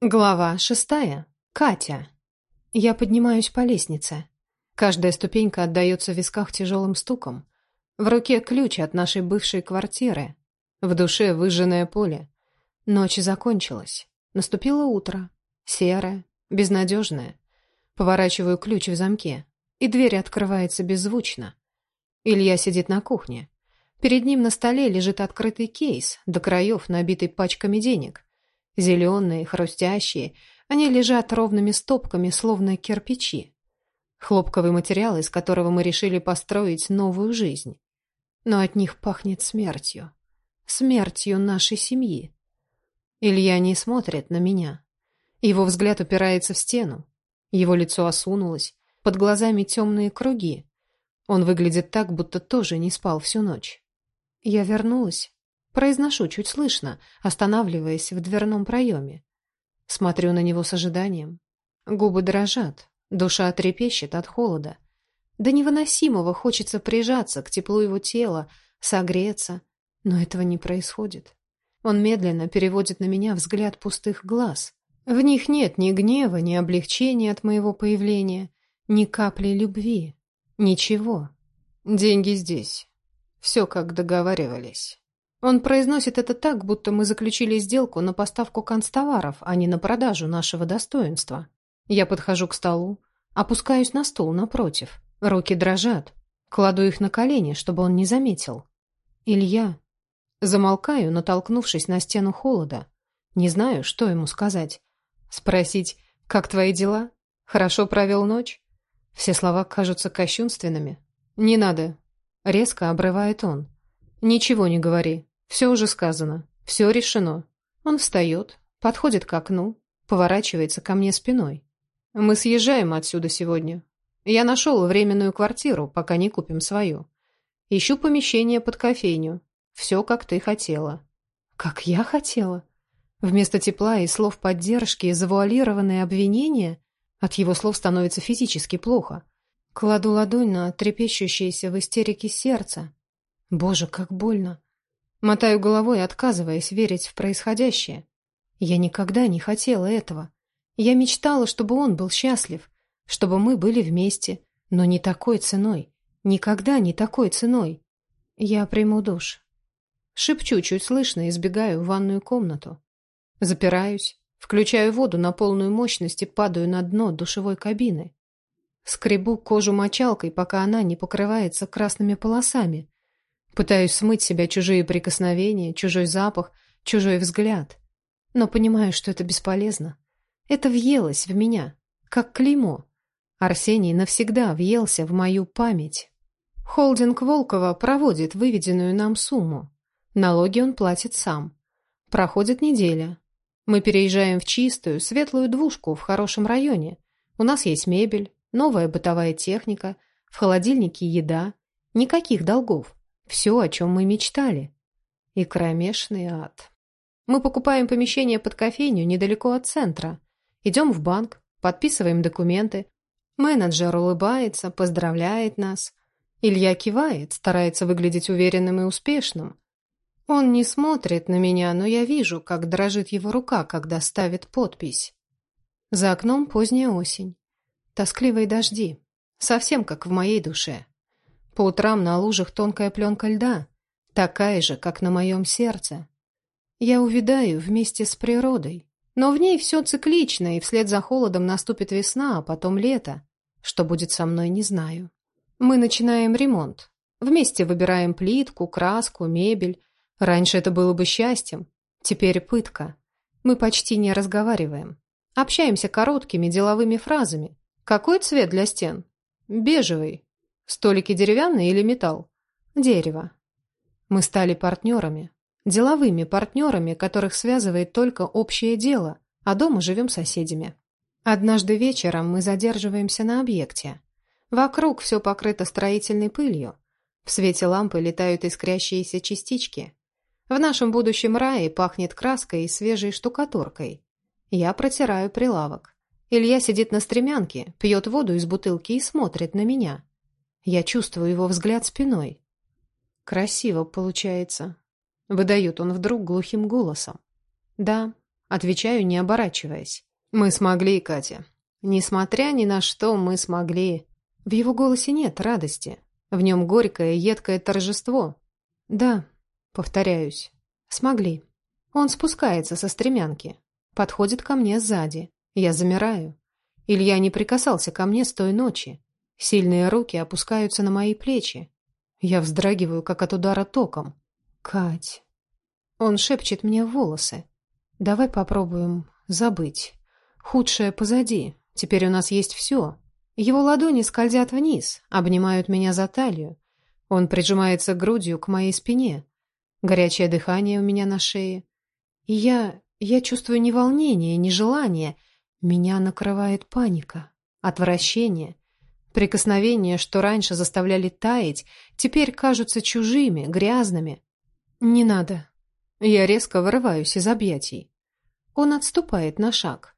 Глава шестая. Катя. Я поднимаюсь по лестнице. Каждая ступенька отдается в висках тяжелым стуком. В руке ключ от нашей бывшей квартиры. В душе выжженное поле. Ночь закончилась. Наступило утро. Серое, безнадежное. Поворачиваю ключ в замке, и дверь открывается беззвучно. Илья сидит на кухне. Перед ним на столе лежит открытый кейс, до краев набитый пачками денег. Зеленые, хрустящие, они лежат ровными стопками, словно кирпичи. Хлопковый материал, из которого мы решили построить новую жизнь. Но от них пахнет смертью. Смертью нашей семьи. Илья не смотрит на меня. Его взгляд упирается в стену. Его лицо осунулось, под глазами темные круги. Он выглядит так, будто тоже не спал всю ночь. Я вернулась. Произношу чуть слышно, останавливаясь в дверном проеме. Смотрю на него с ожиданием. Губы дрожат, душа трепещет от холода. До невыносимого хочется прижаться к теплу его тела, согреться, но этого не происходит. Он медленно переводит на меня взгляд пустых глаз. В них нет ни гнева, ни облегчения от моего появления, ни капли любви. Ничего. Деньги здесь. Все, как договаривались. Он произносит это так, будто мы заключили сделку на поставку канцтоваров, а не на продажу нашего достоинства. Я подхожу к столу, опускаюсь на стул напротив. Руки дрожат. Кладу их на колени, чтобы он не заметил. Илья. Замолкаю, натолкнувшись на стену холода. Не знаю, что ему сказать. Спросить, как твои дела? Хорошо провел ночь? Все слова кажутся кощунственными. Не надо. Резко обрывает он. Ничего не говори. Все уже сказано, все решено. Он встает, подходит к окну, поворачивается ко мне спиной. Мы съезжаем отсюда сегодня. Я нашел временную квартиру, пока не купим свою. Ищу помещение под кофейню. Все, как ты хотела. Как я хотела? Вместо тепла и слов поддержки и завуалированные обвинения от его слов становится физически плохо. Кладу ладонь на трепещущееся в истерике сердце. Боже, как больно. Мотаю головой, отказываясь верить в происходящее. Я никогда не хотела этого. Я мечтала, чтобы он был счастлив, чтобы мы были вместе, но не такой ценой. Никогда не такой ценой. Я приму душ. Шепчу чуть слышно и сбегаю в ванную комнату. Запираюсь, включаю воду на полную мощность и падаю на дно душевой кабины. Скребу кожу мочалкой, пока она не покрывается красными полосами, Пытаюсь смыть себя чужие прикосновения, чужой запах, чужой взгляд. Но понимаю, что это бесполезно. Это въелось в меня, как клеймо. Арсений навсегда въелся в мою память. Холдинг Волкова проводит выведенную нам сумму. Налоги он платит сам. Проходит неделя. Мы переезжаем в чистую, светлую двушку в хорошем районе. У нас есть мебель, новая бытовая техника, в холодильнике еда. Никаких долгов. Все, о чем мы мечтали. И кромешный ад. Мы покупаем помещение под кофейню недалеко от центра. Идем в банк, подписываем документы. Менеджер улыбается, поздравляет нас. Илья кивает, старается выглядеть уверенным и успешным. Он не смотрит на меня, но я вижу, как дрожит его рука, когда ставит подпись. За окном поздняя осень. Тоскливые дожди. Совсем как в моей душе. По утрам на лужах тонкая пленка льда, такая же, как на моем сердце. Я увядаю вместе с природой, но в ней все циклично, и вслед за холодом наступит весна, а потом лето. Что будет со мной, не знаю. Мы начинаем ремонт. Вместе выбираем плитку, краску, мебель. Раньше это было бы счастьем, теперь пытка. Мы почти не разговариваем. Общаемся короткими деловыми фразами. Какой цвет для стен? Бежевый. Столики деревянные или металл? Дерево. Мы стали партнерами. Деловыми партнерами, которых связывает только общее дело, а дома живем соседями. Однажды вечером мы задерживаемся на объекте. Вокруг все покрыто строительной пылью. В свете лампы летают искрящиеся частички. В нашем будущем рае пахнет краской и свежей штукатуркой. Я протираю прилавок. Илья сидит на стремянке, пьет воду из бутылки и смотрит на меня. Я чувствую его взгляд спиной. Красиво получается. Выдает он вдруг глухим голосом. Да, Отвечаю, не оборачиваясь. «Мы смогли, Катя. Несмотря ни на что, мы смогли». В его голосе нет радости. В нем горькое, едкое торжество. «Да», — повторяюсь, — «смогли». Он спускается со стремянки, подходит ко мне сзади. Я замираю. Илья не прикасался ко мне с той ночи. Сильные руки опускаются на мои плечи. Я вздрагиваю, как от удара током. «Кать...» Он шепчет мне в волосы. «Давай попробуем забыть. Худшее позади. Теперь у нас есть все». Его ладони скользят вниз, обнимают меня за талию. Он прижимается грудью к моей спине. Горячее дыхание у меня на шее. И я... я чувствую не волнение, не желание. Меня накрывает паника, отвращение. Прикосновения, что раньше заставляли таять, теперь кажутся чужими, грязными. «Не надо». Я резко вырываюсь из объятий. Он отступает на шаг.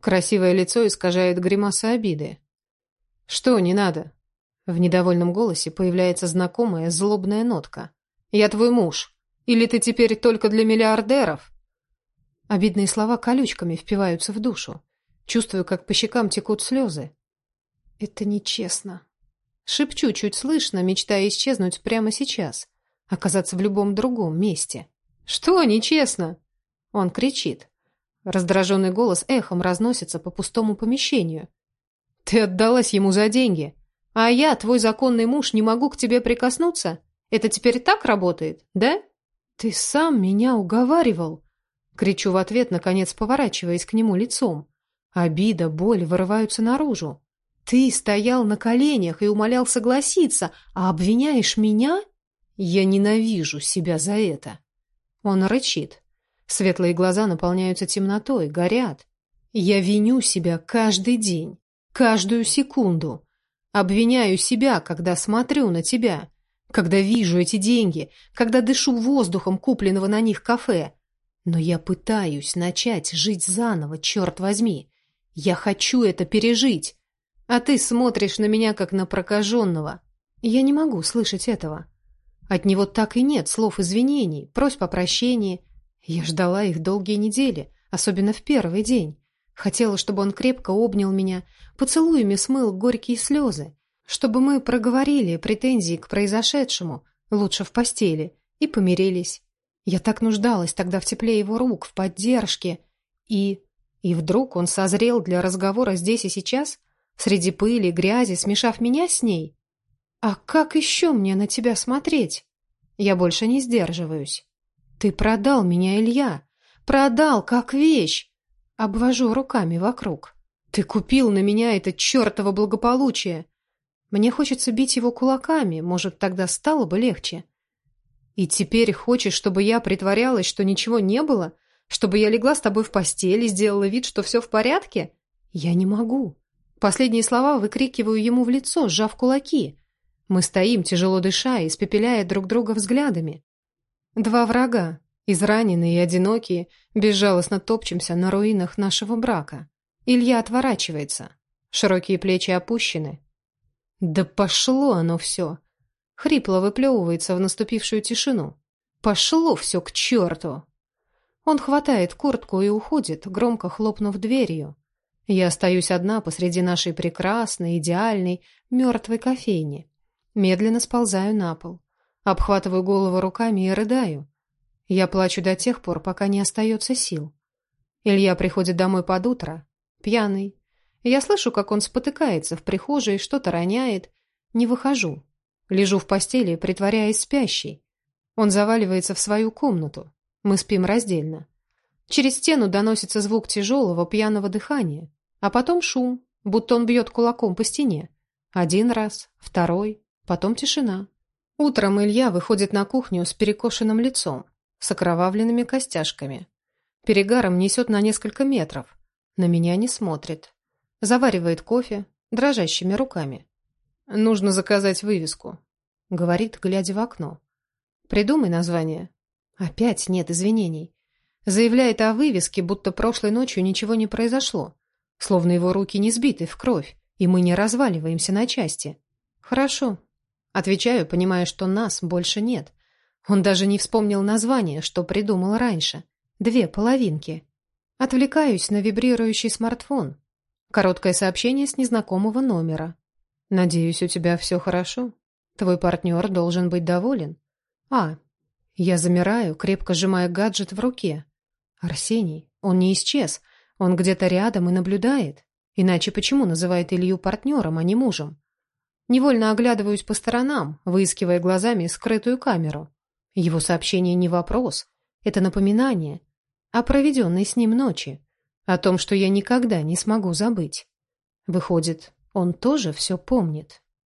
Красивое лицо искажает гримаса обиды. «Что не надо?» В недовольном голосе появляется знакомая злобная нотка. «Я твой муж. Или ты теперь только для миллиардеров?» Обидные слова колючками впиваются в душу. Чувствую, как по щекам текут слезы. Это нечестно. Шепчу чуть слышно, мечтая исчезнуть прямо сейчас, оказаться в любом другом месте. «Что нечестно?» Он кричит. Раздраженный голос эхом разносится по пустому помещению. «Ты отдалась ему за деньги, а я, твой законный муж, не могу к тебе прикоснуться? Это теперь так работает, да?» «Ты сам меня уговаривал!» Кричу в ответ, наконец поворачиваясь к нему лицом. Обида, боль вырываются наружу. Ты стоял на коленях и умолял согласиться, а обвиняешь меня? Я ненавижу себя за это. Он рычит. Светлые глаза наполняются темнотой, горят. Я виню себя каждый день, каждую секунду. Обвиняю себя, когда смотрю на тебя, когда вижу эти деньги, когда дышу воздухом купленного на них кафе. Но я пытаюсь начать жить заново, черт возьми. Я хочу это пережить. А ты смотришь на меня, как на прокаженного. Я не могу слышать этого. От него так и нет слов извинений, просьб о прощении. Я ждала их долгие недели, особенно в первый день. Хотела, чтобы он крепко обнял меня, поцелуями смыл горькие слезы, чтобы мы проговорили претензии к произошедшему, лучше в постели, и помирились. Я так нуждалась тогда в тепле его рук, в поддержке. И... И вдруг он созрел для разговора здесь и сейчас — Среди пыли, грязи, смешав меня с ней. А как еще мне на тебя смотреть? Я больше не сдерживаюсь. Ты продал меня, Илья. Продал, как вещь. Обвожу руками вокруг. Ты купил на меня это чертово благополучие. Мне хочется бить его кулаками, может, тогда стало бы легче. И теперь хочешь, чтобы я притворялась, что ничего не было? Чтобы я легла с тобой в постели, сделала вид, что все в порядке? Я не могу. Последние слова выкрикиваю ему в лицо, сжав кулаки. Мы стоим, тяжело дыша, испепеляя друг друга взглядами. Два врага, израненные и одинокие, безжалостно топчемся на руинах нашего брака. Илья отворачивается. Широкие плечи опущены. «Да пошло оно все!» Хрипло выплевывается в наступившую тишину. «Пошло все к черту!» Он хватает куртку и уходит, громко хлопнув дверью. Я остаюсь одна посреди нашей прекрасной, идеальной, мертвой кофейни. Медленно сползаю на пол. Обхватываю голову руками и рыдаю. Я плачу до тех пор, пока не остается сил. Илья приходит домой под утро, пьяный. Я слышу, как он спотыкается в прихожей, что-то роняет. Не выхожу. Лежу в постели, притворяясь спящей. Он заваливается в свою комнату. Мы спим раздельно. Через стену доносится звук тяжелого пьяного дыхания. А потом шум, будто он бьет кулаком по стене. Один раз, второй, потом тишина. Утром Илья выходит на кухню с перекошенным лицом, с окровавленными костяшками. Перегаром несет на несколько метров. На меня не смотрит. Заваривает кофе дрожащими руками. «Нужно заказать вывеску», — говорит, глядя в окно. «Придумай название». Опять нет извинений. Заявляет о вывеске, будто прошлой ночью ничего не произошло словно его руки не сбиты в кровь, и мы не разваливаемся на части. Хорошо. Отвечаю, понимая, что нас больше нет. Он даже не вспомнил название, что придумал раньше. Две половинки. Отвлекаюсь на вибрирующий смартфон. Короткое сообщение с незнакомого номера. «Надеюсь, у тебя все хорошо. Твой партнер должен быть доволен». «А». Я замираю, крепко сжимая гаджет в руке. Арсений, он не исчез. Он где-то рядом и наблюдает. Иначе почему называет Илью партнером, а не мужем? Невольно оглядываюсь по сторонам, выискивая глазами скрытую камеру. Его сообщение не вопрос. Это напоминание о проведенной с ним ночи, о том, что я никогда не смогу забыть. Выходит, он тоже все помнит.